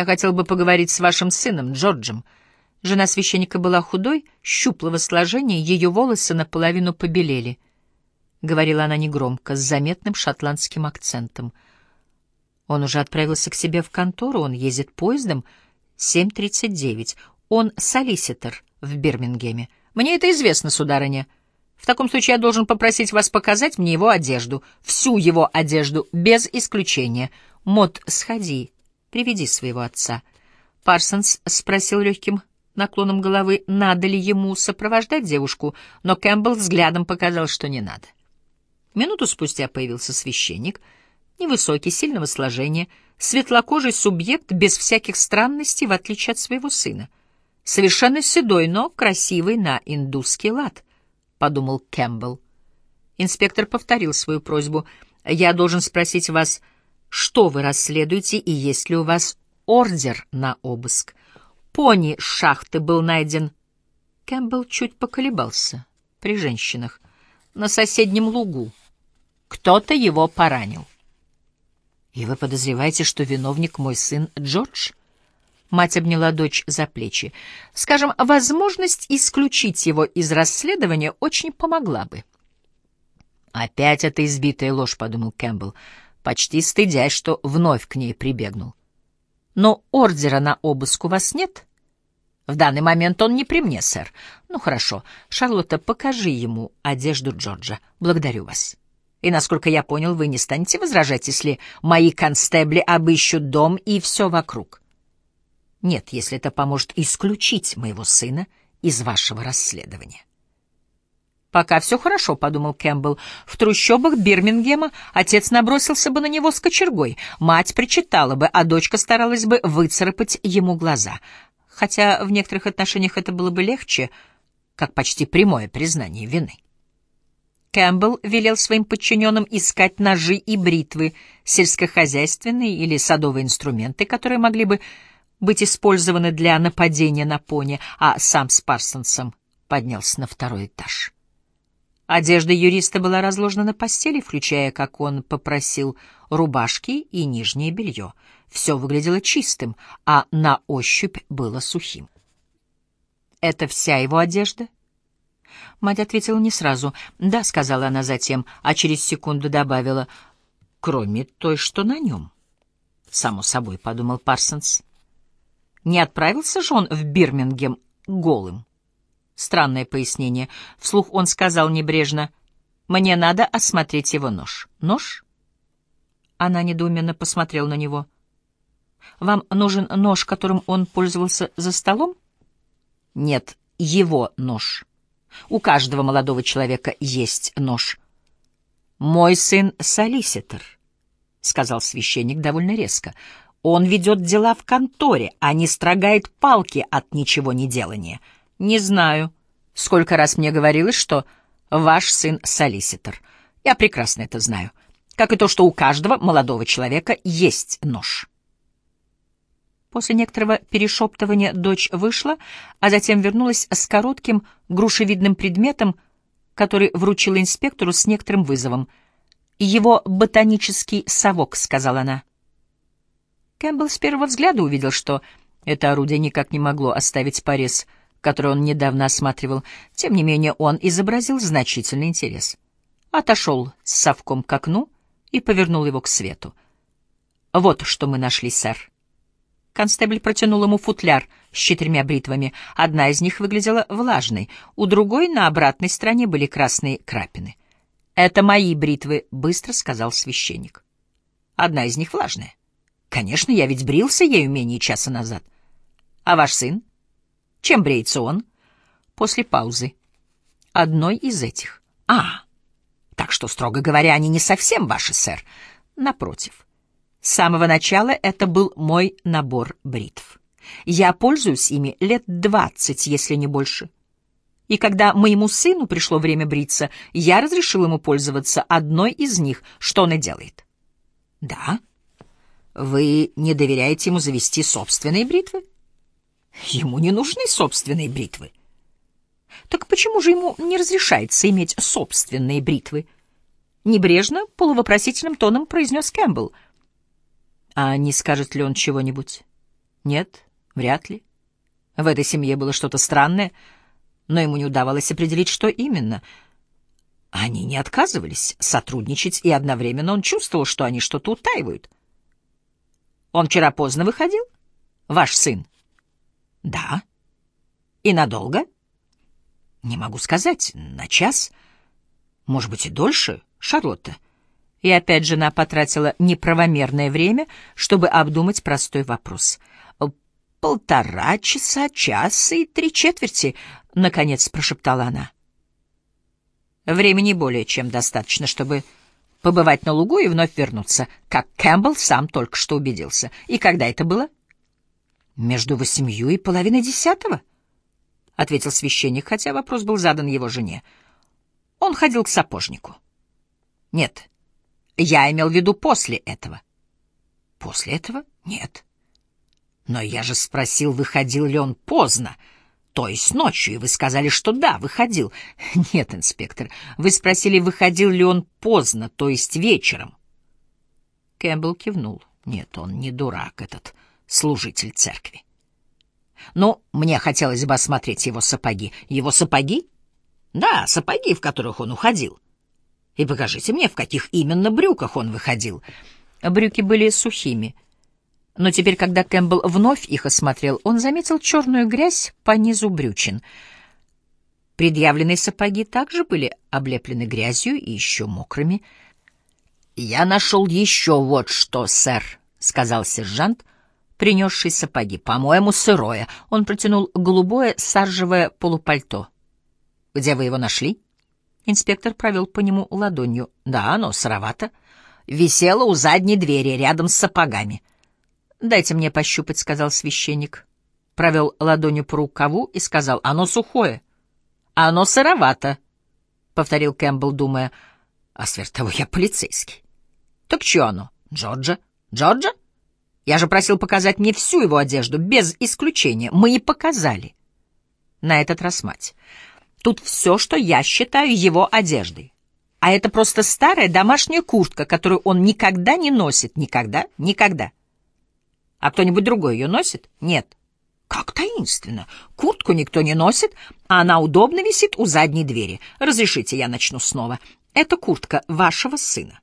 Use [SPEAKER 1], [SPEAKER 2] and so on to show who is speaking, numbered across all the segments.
[SPEAKER 1] Я хотел бы поговорить с вашим сыном, Джорджем. Жена священника была худой, щуплого сложения, ее волосы наполовину побелели. Говорила она негромко, с заметным шотландским акцентом. Он уже отправился к себе в контору, он ездит поездом 7.39. Он солиситор в Бирмингеме. Мне это известно, сударыня. В таком случае я должен попросить вас показать мне его одежду, всю его одежду, без исключения. Мот, сходи, приведи своего отца. Парсонс спросил легким наклоном головы, надо ли ему сопровождать девушку, но Кэмпбелл взглядом показал, что не надо. Минуту спустя появился священник, невысокий, сильного сложения, светлокожий субъект без всяких странностей, в отличие от своего сына. Совершенно седой, но красивый на индусский лад, — подумал Кэмпбелл. Инспектор повторил свою просьбу. «Я должен спросить вас, что вы расследуете и есть ли у вас ордер на обыск?» Пони с шахты был найден. Кэмпбелл чуть поколебался при женщинах. На соседнем лугу. Кто-то его поранил. «И вы подозреваете, что виновник мой сын Джордж?» Мать обняла дочь за плечи. «Скажем, возможность исключить его из расследования очень помогла бы». «Опять эта избитая ложь», — подумал Кэмпбелл, почти стыдясь, что вновь к ней прибегнул. Но ордера на обыск у вас нет? В данный момент он не при мне, сэр. Ну, хорошо. Шарлотта, покажи ему одежду Джорджа. Благодарю вас. И, насколько я понял, вы не станете возражать, если мои констебли обыщут дом и все вокруг. Нет, если это поможет исключить моего сына из вашего расследования. «Пока все хорошо», — подумал Кэмпбелл. «В трущобах Бирмингема отец набросился бы на него с кочергой, мать причитала бы, а дочка старалась бы выцарапать ему глаза. Хотя в некоторых отношениях это было бы легче, как почти прямое признание вины». Кэмпбелл велел своим подчиненным искать ножи и бритвы, сельскохозяйственные или садовые инструменты, которые могли бы быть использованы для нападения на пони, а сам с Парсонсом поднялся на второй этаж. Одежда юриста была разложена на постели, включая, как он попросил, рубашки и нижнее белье. Все выглядело чистым, а на ощупь было сухим. «Это вся его одежда?» Мать ответила не сразу. «Да», — сказала она затем, а через секунду добавила, «кроме той, что на нем». «Само собой», — подумал Парсонс. «Не отправился же он в Бирмингем голым?» Странное пояснение. Вслух он сказал небрежно, «Мне надо осмотреть его нож». «Нож?» Она недоуменно посмотрела на него. «Вам нужен нож, которым он пользовался за столом?» «Нет, его нож. У каждого молодого человека есть нож». «Мой сын — солиситор», — сказал священник довольно резко. «Он ведет дела в конторе, а не строгает палки от ничего не делания». «Не знаю. Сколько раз мне говорилось, что ваш сын — солиситор. Я прекрасно это знаю. Как и то, что у каждого молодого человека есть нож». После некоторого перешептывания дочь вышла, а затем вернулась с коротким грушевидным предметом, который вручила инспектору с некоторым вызовом. «Его ботанический совок», — сказала она. Кэмпбелл с первого взгляда увидел, что это орудие никак не могло оставить порез — который он недавно осматривал. Тем не менее он изобразил значительный интерес. Отошел с совком к окну и повернул его к свету. «Вот что мы нашли, сэр». Констебль протянул ему футляр с четырьмя бритвами. Одна из них выглядела влажной, у другой на обратной стороне были красные крапины. «Это мои бритвы», — быстро сказал священник. «Одна из них влажная. Конечно, я ведь брился ею менее часа назад. А ваш сын?» Чем бреется он? После паузы. Одной из этих. А, так что, строго говоря, они не совсем ваши, сэр. Напротив. С самого начала это был мой набор бритв. Я пользуюсь ими лет двадцать, если не больше. И когда моему сыну пришло время бриться, я разрешил ему пользоваться одной из них, что он и делает. Да? Вы не доверяете ему завести собственные бритвы? Ему не нужны собственные бритвы. Так почему же ему не разрешается иметь собственные бритвы? Небрежно, полувопросительным тоном произнес Кэмпбелл. А не скажет ли он чего-нибудь? Нет, вряд ли. В этой семье было что-то странное, но ему не удавалось определить, что именно. Они не отказывались сотрудничать, и одновременно он чувствовал, что они что-то утаивают. Он вчера поздно выходил? Ваш сын? Да. И надолго? Не могу сказать. На час? Может быть, и дольше, Шарлотта? И опять жена потратила неправомерное время, чтобы обдумать простой вопрос. «Полтора часа, час и три четверти», — наконец прошептала она. Времени более чем достаточно, чтобы побывать на лугу и вновь вернуться, как Кэмпбелл сам только что убедился. И когда это было? Между восемью и половиной десятого, — ответил священник, хотя вопрос был задан его жене. Он ходил к сапожнику. Нет, я имел в виду после этого. После этого? Нет. Но я же спросил, выходил ли он поздно, — то есть ночью, и вы сказали, что да, выходил. Нет, инспектор, вы спросили, выходил ли он поздно, то есть вечером. Кэмпбелл кивнул. Нет, он не дурак, этот служитель церкви. Ну, мне хотелось бы осмотреть его сапоги. Его сапоги? Да, сапоги, в которых он уходил. И покажите мне, в каких именно брюках он выходил. Брюки были сухими — но теперь, когда Кэмпбелл вновь их осмотрел, он заметил черную грязь по низу брючин. Предъявленные сапоги также были облеплены грязью и еще мокрыми. «Я нашел еще вот что, сэр», — сказал сержант, принесший сапоги. «По-моему, сырое». Он протянул голубое саржевое полупальто. «Где вы его нашли?» Инспектор провел по нему ладонью. «Да, оно сыровато. Висело у задней двери, рядом с сапогами». «Дайте мне пощупать», — сказал священник. Провел ладонью по рукаву и сказал, «Оно сухое». «Оно сыровато», — повторил Кэмпбелл, думая, «а сверх того я полицейский». «Так что оно? Джорджа? Джорджа? Я же просил показать мне всю его одежду, без исключения. Мы и показали». На этот раз мать. «Тут все, что я считаю его одеждой. А это просто старая домашняя куртка, которую он никогда не носит. Никогда, никогда». А кто-нибудь другой ее носит? Нет. Как таинственно. Куртку никто не носит, а она удобно висит у задней двери. Разрешите, я начну снова. Это куртка вашего сына.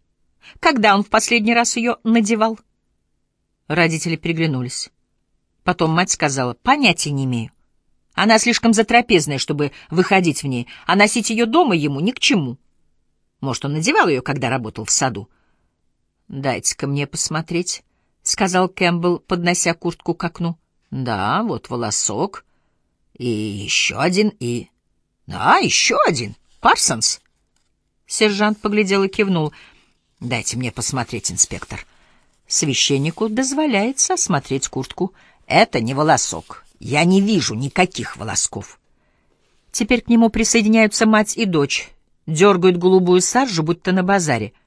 [SPEAKER 1] Когда он в последний раз ее надевал? Родители приглянулись. Потом мать сказала, понятия не имею. Она слишком затрапезная, чтобы выходить в ней, а носить ее дома ему ни к чему. Может, он надевал ее, когда работал в саду? Дайте-ка мне посмотреть. — сказал Кэмпбелл, поднося куртку к окну. — Да, вот волосок. И еще один, и... Да, еще один. Парсонс. Сержант поглядел и кивнул. — Дайте мне посмотреть, инспектор. Священнику дозволяется осмотреть куртку. Это не волосок. Я не вижу никаких волосков. Теперь к нему присоединяются мать и дочь. Дергают голубую саржу, будто на базаре. —